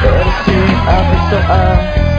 Pero eres tú, abrazo a...